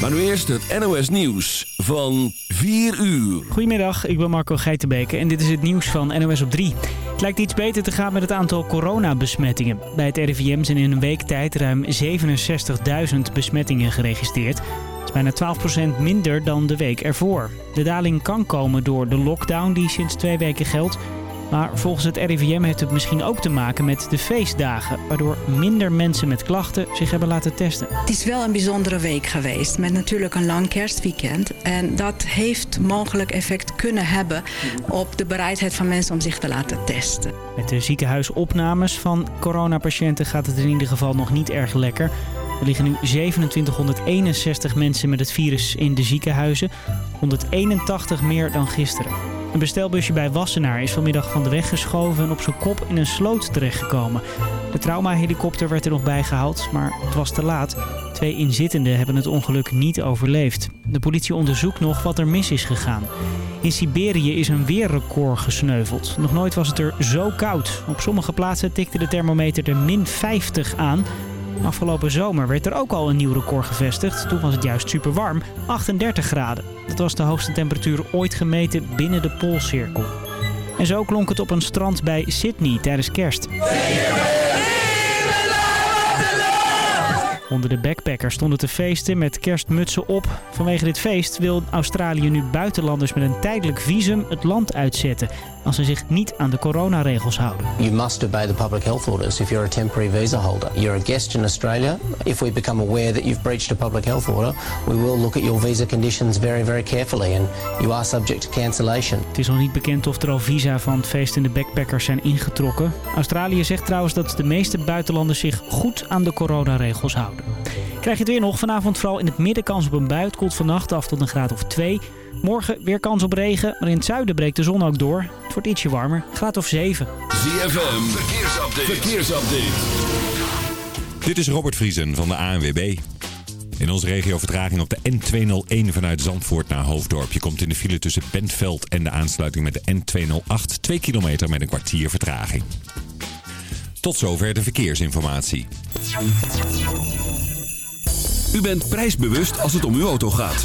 Maar nu eerst het NOS Nieuws van 4 uur. Goedemiddag, ik ben Marco Geitenbeke en dit is het nieuws van NOS op 3. Het lijkt iets beter te gaan met het aantal coronabesmettingen. Bij het RIVM zijn in een week tijd ruim 67.000 besmettingen geregistreerd. Dat is bijna 12% minder dan de week ervoor. De daling kan komen door de lockdown die sinds twee weken geldt... Maar volgens het RIVM heeft het misschien ook te maken met de feestdagen... waardoor minder mensen met klachten zich hebben laten testen. Het is wel een bijzondere week geweest met natuurlijk een lang kerstweekend. En dat heeft mogelijk effect kunnen hebben op de bereidheid van mensen om zich te laten testen. Met de ziekenhuisopnames van coronapatiënten gaat het in ieder geval nog niet erg lekker. Er liggen nu 2761 mensen met het virus in de ziekenhuizen. 181 meer dan gisteren. Een bestelbusje bij Wassenaar is vanmiddag van de weg geschoven en op zijn kop in een sloot terechtgekomen. De traumahelikopter werd er nog bij gehaald, maar het was te laat. Twee inzittenden hebben het ongeluk niet overleefd. De politie onderzoekt nog wat er mis is gegaan. In Siberië is een weerrecord gesneuveld. Nog nooit was het er zo koud. Op sommige plaatsen tikte de thermometer de min 50 aan. Afgelopen zomer werd er ook al een nieuw record gevestigd. Toen was het juist super warm, 38 graden. Dat was de hoogste temperatuur ooit gemeten binnen de Poolcirkel. En zo klonk het op een strand bij Sydney tijdens kerst. Onder de backpackers stonden te feesten met kerstmutsen op. Vanwege dit feest wil Australië nu buitenlanders met een tijdelijk visum het land uitzetten als ze zich niet aan de coronaregels houden. You must obey the public health orders if you're a temporary visa holder. You're a guest in Australia. If we become aware that you've breached a public health order, we will look at your visa conditions very, very carefully and you are subject to cancellation. Het is nog niet bekend of er al visa van het feest in de backpackers zijn ingetrokken. Australië zegt trouwens dat de meeste buitenlanders zich goed aan de coronaregels houden. Krijg je het weer nog. Vanavond vooral in het midden kans op een bui. Het koelt vannacht af tot een graad of 2. Morgen weer kans op regen, maar in het zuiden breekt de zon ook door. Het wordt ietsje warmer, graad of 7. ZFM, verkeersupdate. verkeersupdate. Dit is Robert Vriesen van de ANWB. In onze regio vertraging op de N201 vanuit Zandvoort naar Hoofddorp. Je komt in de file tussen Bentveld en de aansluiting met de N208. 2 kilometer met een kwartier vertraging. Tot zover de verkeersinformatie. U bent prijsbewust als het om uw auto gaat.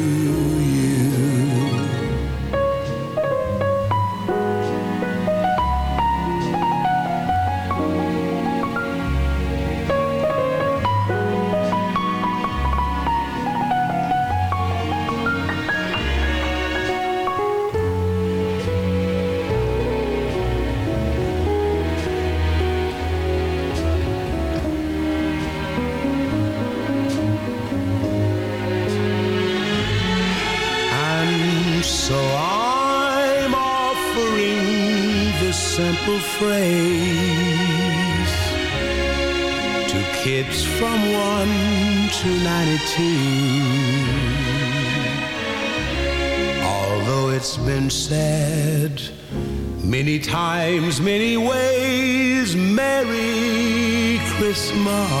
times, many ways, Merry Christmas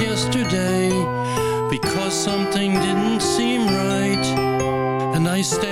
yesterday because something didn't seem right. And I stared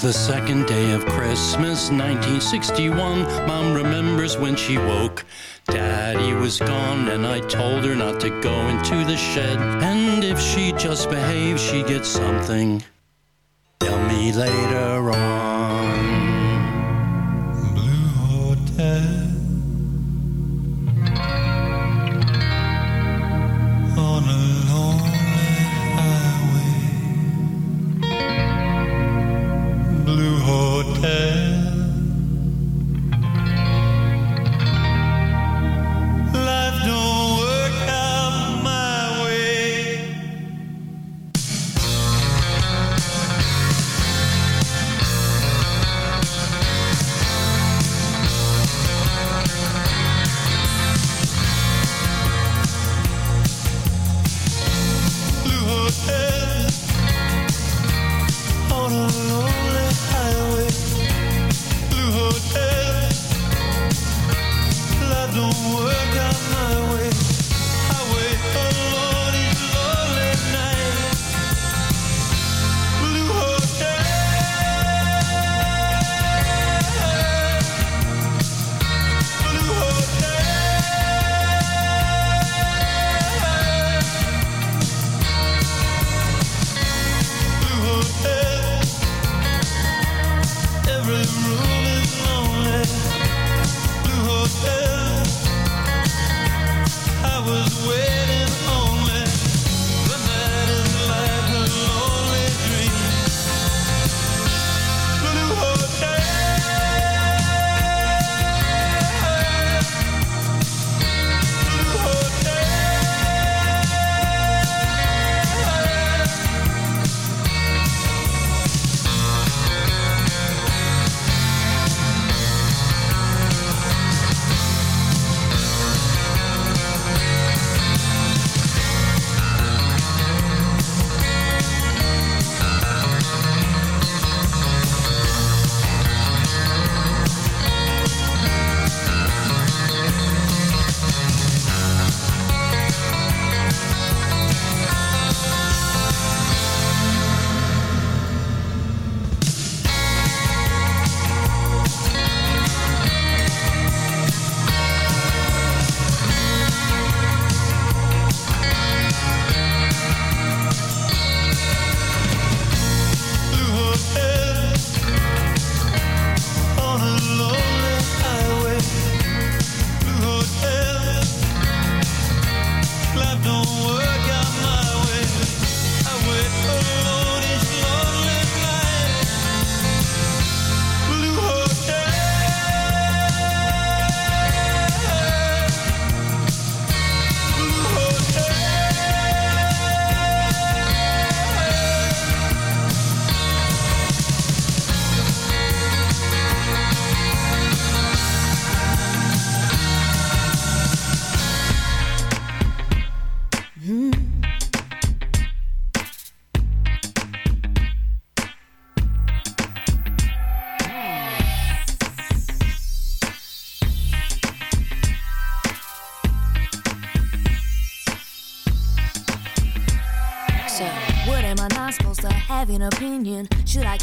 the second day of Christmas, 1961. Mom remembers when she woke. Daddy was gone, and I told her not to go into the shed. And if she just behaves, she gets something. Tell me later on. Hey.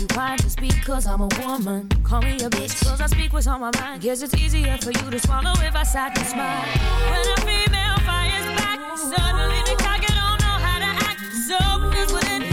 too quiet to speak cause I'm a woman. Call me a bitch cause I speak what's on my mind. Guess it's easier for you to swallow if I sat and smile. When a female fires back, suddenly the target don't know how to act. So is what it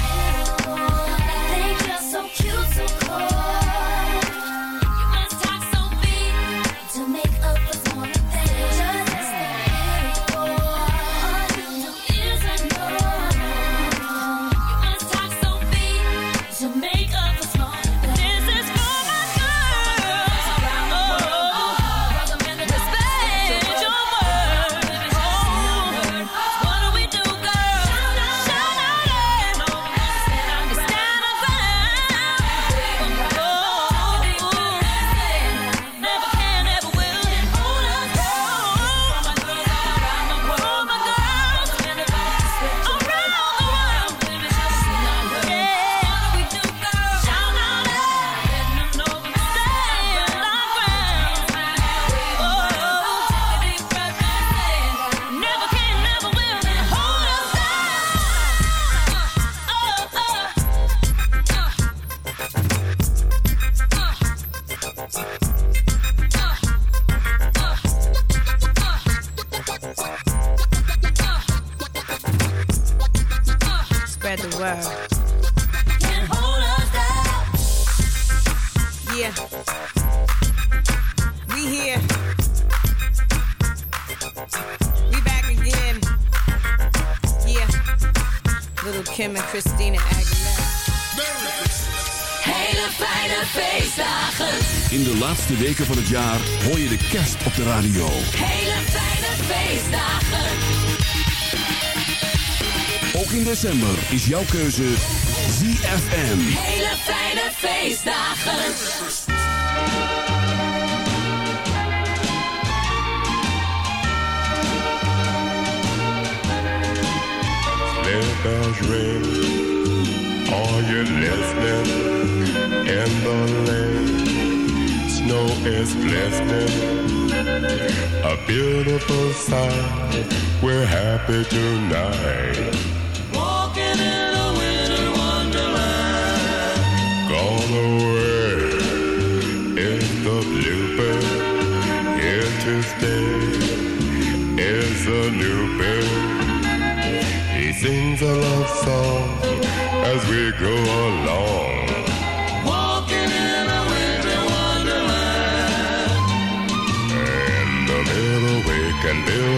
So cute, de radio. Hele fijne feestdagen. Ook in december is jouw keuze ZFM. Hele fijne feestdagen. Sleigh bells ring. Are you listening? In the lane, snow is glistening. A beautiful sight. We're happy tonight. Walking in a winter wonderland. Gone away is the bluebird. Here to stay is a new bird. He sings a love song as we go along.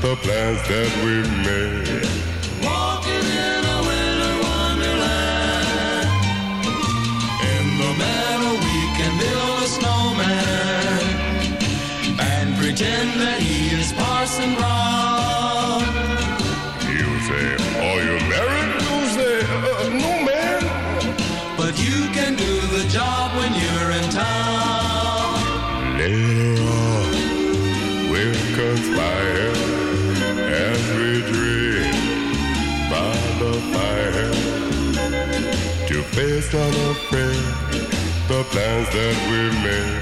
the plans that we made. Face on a pain, the plans that we made.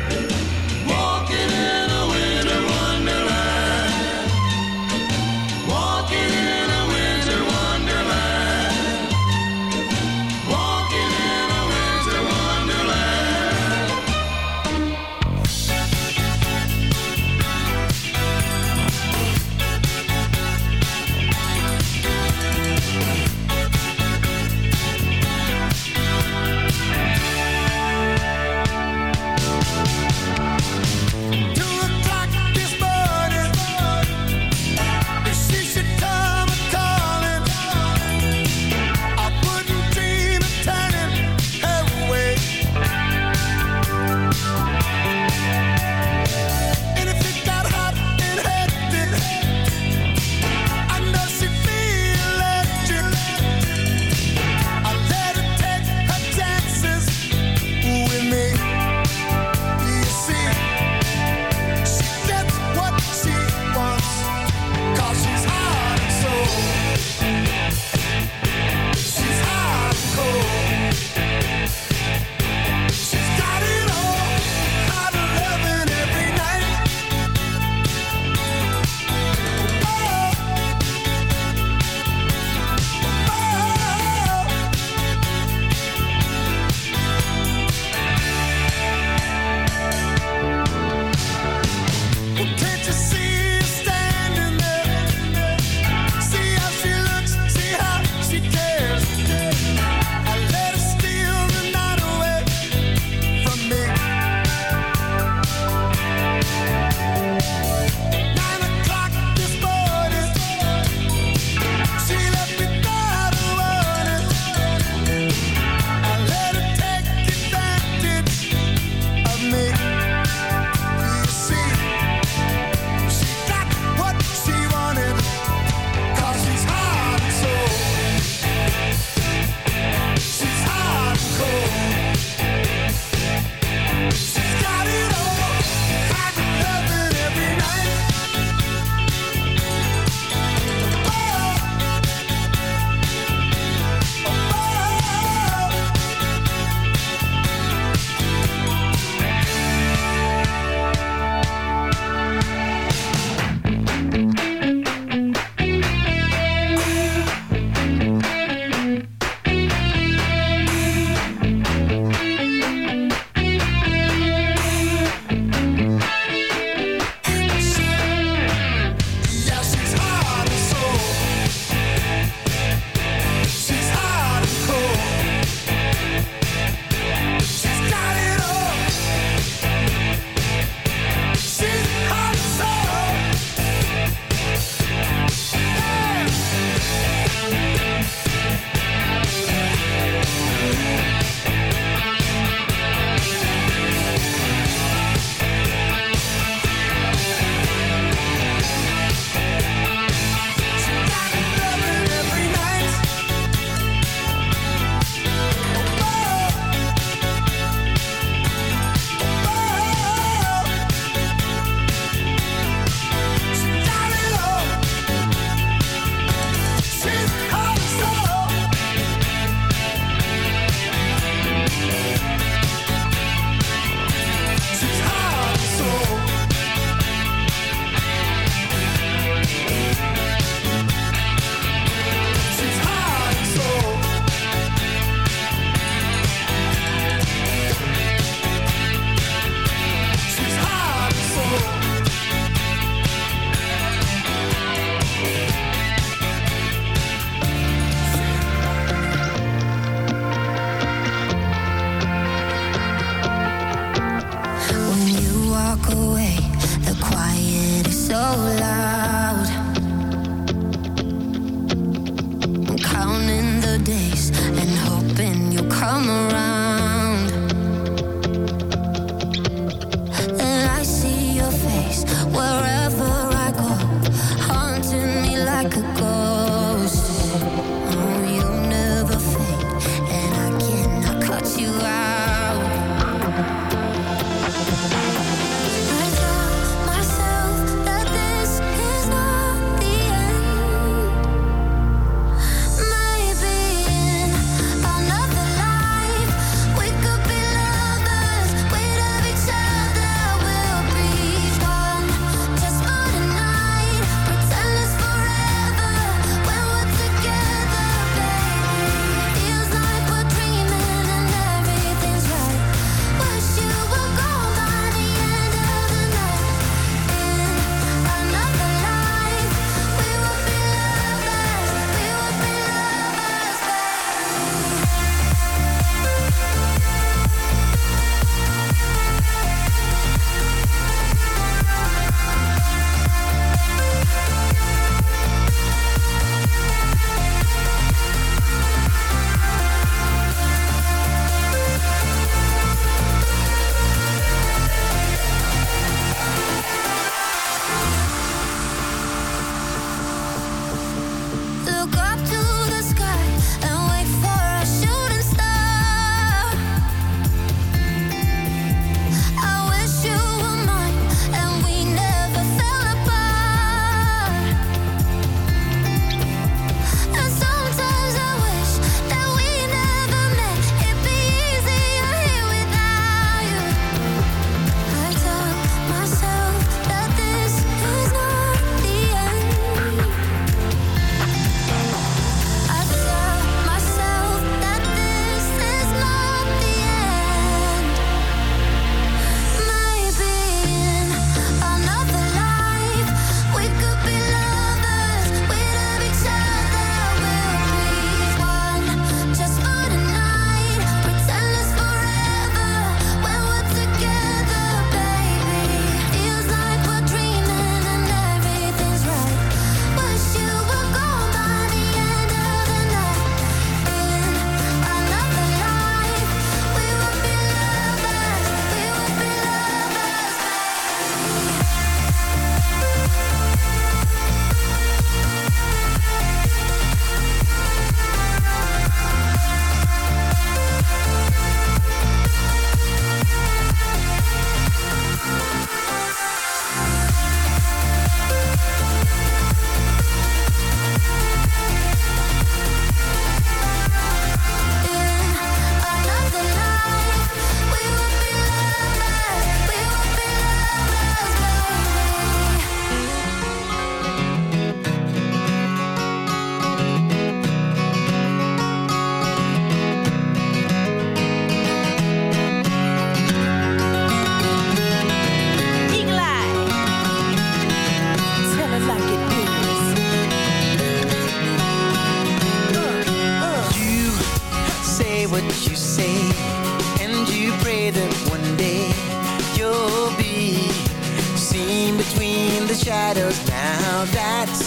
Now that's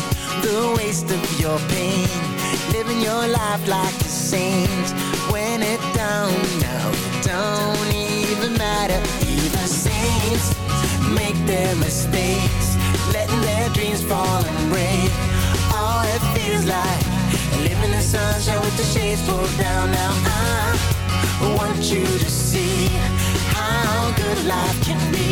the waste of your pain. Living your life like a saint. When it don't, no, it don't even matter. Even saints make their mistakes, letting their dreams fall and break. All it feels like living in sunshine with the shades pulled down. Now I want you to see how good life can be.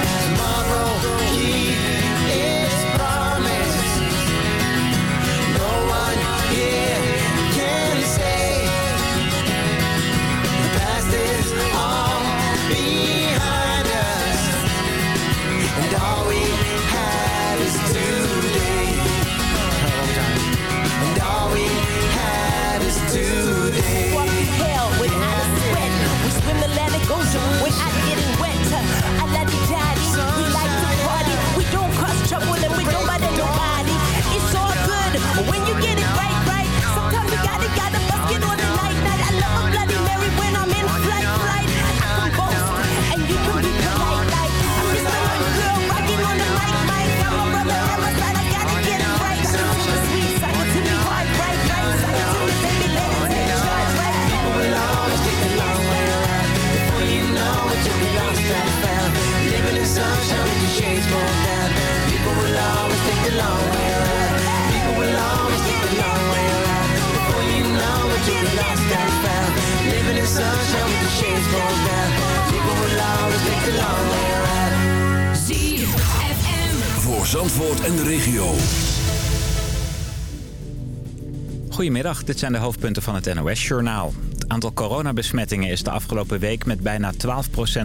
Dit zijn de hoofdpunten van het NOS-journaal. Het aantal coronabesmettingen is de afgelopen week met bijna 12%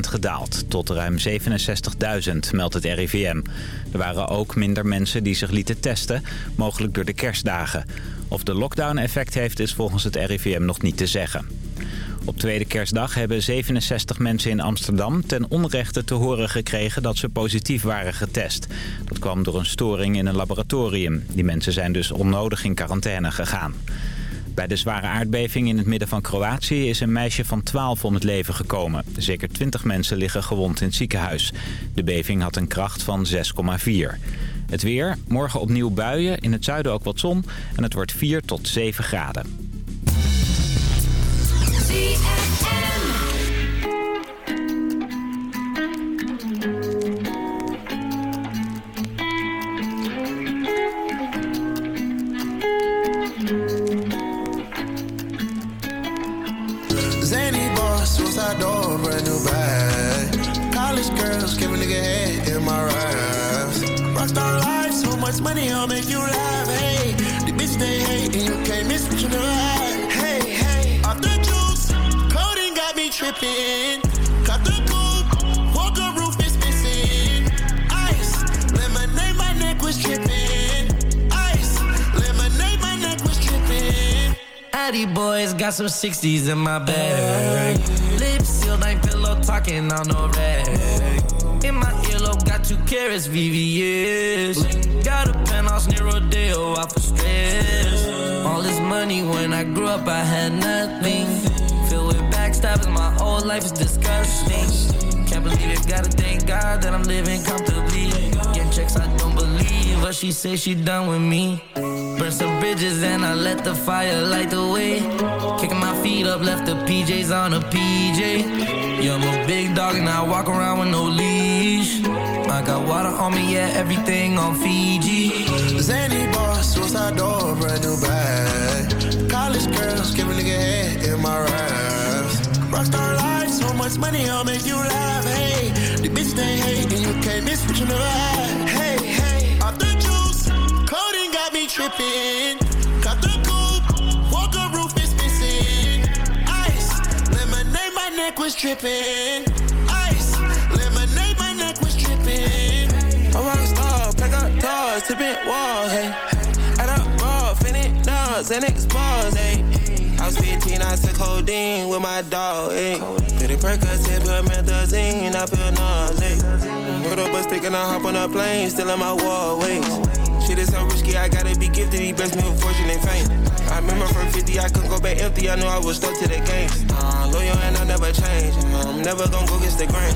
gedaald... tot ruim 67.000, meldt het RIVM. Er waren ook minder mensen die zich lieten testen, mogelijk door de kerstdagen. Of de lockdown effect heeft is volgens het RIVM nog niet te zeggen. Op tweede kerstdag hebben 67 mensen in Amsterdam ten onrechte te horen gekregen dat ze positief waren getest. Dat kwam door een storing in een laboratorium. Die mensen zijn dus onnodig in quarantaine gegaan. Bij de zware aardbeving in het midden van Kroatië is een meisje van 12 om het leven gekomen. Zeker 20 mensen liggen gewond in het ziekenhuis. De beving had een kracht van 6,4. Het weer, morgen opnieuw buien, in het zuiden ook wat zon en het wordt 4 tot 7 graden. Money, I'll make you laugh. Hey, the bitch they hate, and you can't miss what you never had. Hey, hey, off the juice, codeine got me tripping. Cut the coupe, walker roof is missing. Ice, lemonade, my neck was tripping. Ice, lemonade, my neck was tripping. Addy boys got some 60s in my bag. Lips sealed, ain't pillow talking on no rag. In my earlobe, got two carats, VVS. Grew up, I had nothing. Filled with habits, my whole life is disgusting. Can't believe it, gotta thank God that I'm living comfortably. Getting checks, I don't believe, but she say she done with me. Burn some bridges and I let the fire light the way. Kicking my feet up, left the PJs on a PJ. Yeah, I'm a big dog and I walk around with no leash. I got water on me, yeah, everything on Fiji. Zany boss, suicide door, brand new bag. College girls, give a nigga head in my raps. Rockstar life, so much money, I'll make you laugh. Hey, the bitch they hate, and you can't miss what you never had. Hey, hey, off the juice, codeine got me tripping. Got the coupe, walker roof is missing. Ice, lemonade, my neck was dripping. Ice, lemonade, my neck was dripping. A rock star, pack up doors, tipping walls, hey. Raw, and expose, hey. I was 15, I took codeine with my dog, hey. Pretty Percocet, put promethazine, I feel nauseous. Put up a stick and I hop on a plane, still in my wall, wait. Shit is so risky, I gotta be gifted, he blessed me with fortune and fame. I remember from 50, I couldn't go back empty, I knew I was stuck to the game. Uh, loyal and I never change, I'm never gonna go against the grain.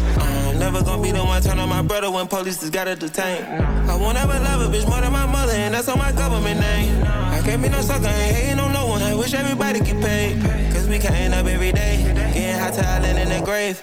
I'm never gonna be the one turn on my brother when police just gotta detain. I won't ever love a bitch more than my mother, and that's on my government name. I can't be no sucker, ain't hating on no one, I wish everybody get paid. Cause we counting up every day, getting hot talent in the grave.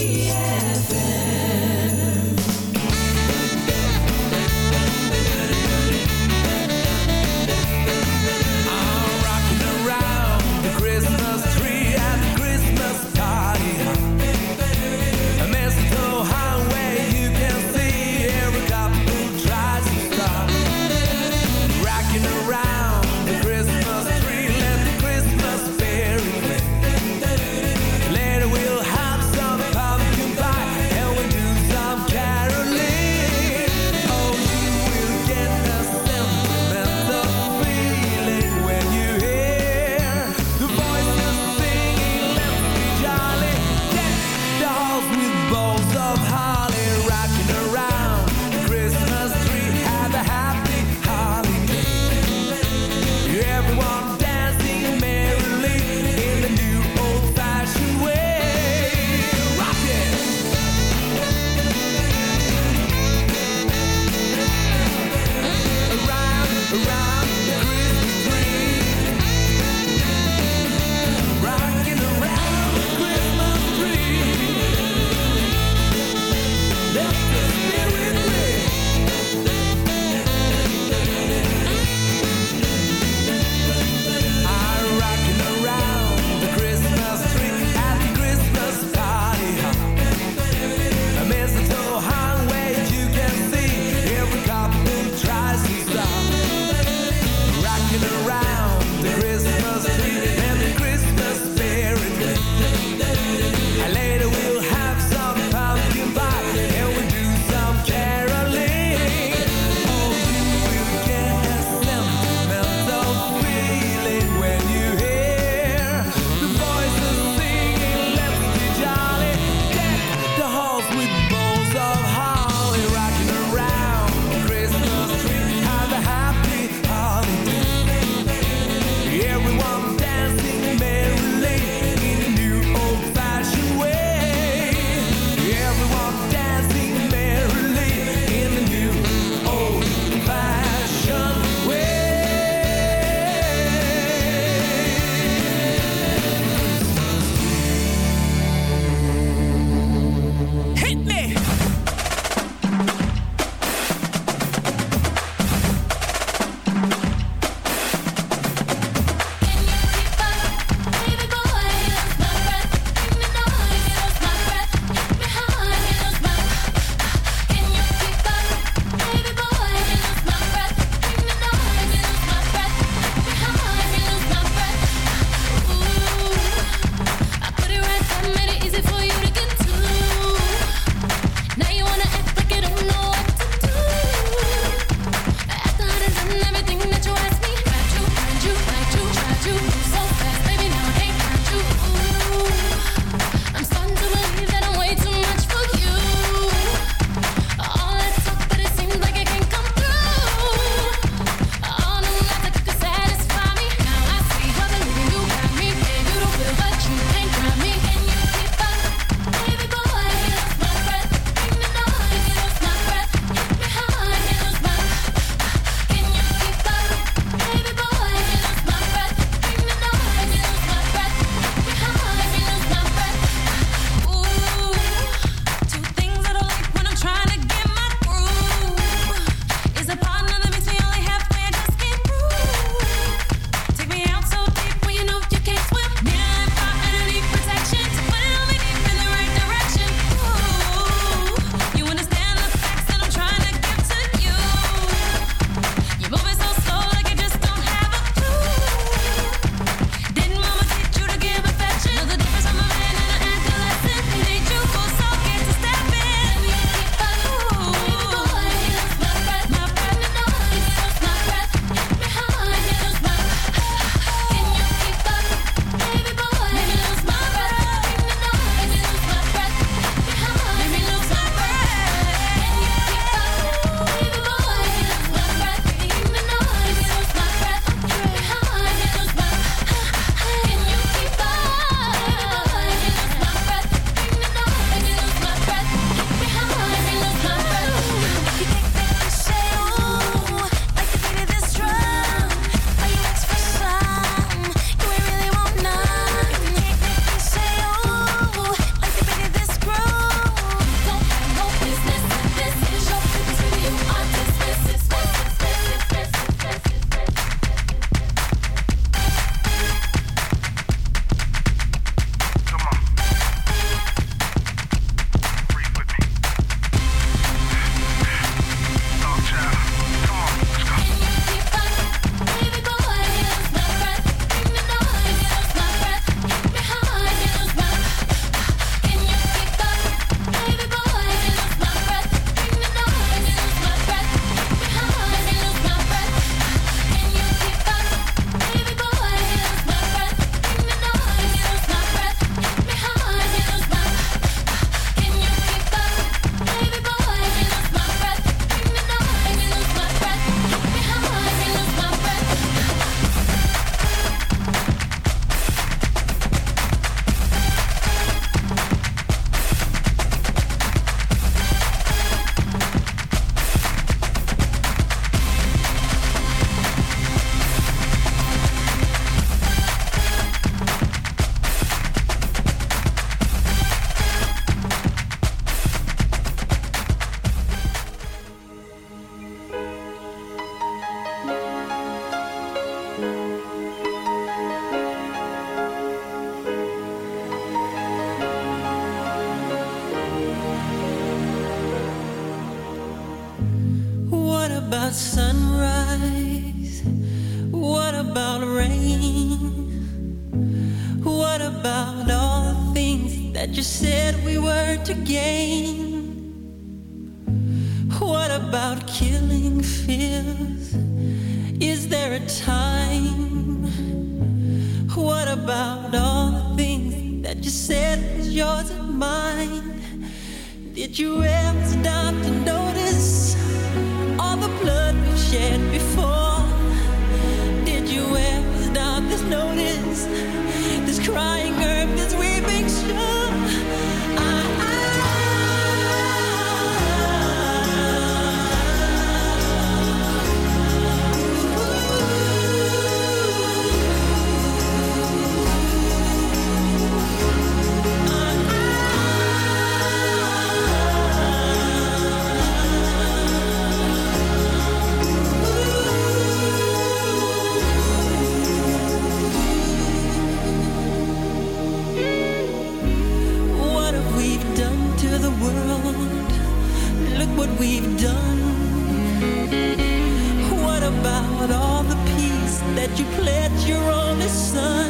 that you pledge your only son?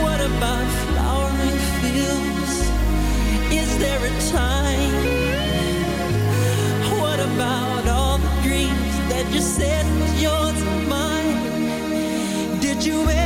What about flowering fields? Is there a time? What about all the dreams that you said was yours and mine? Did you ever?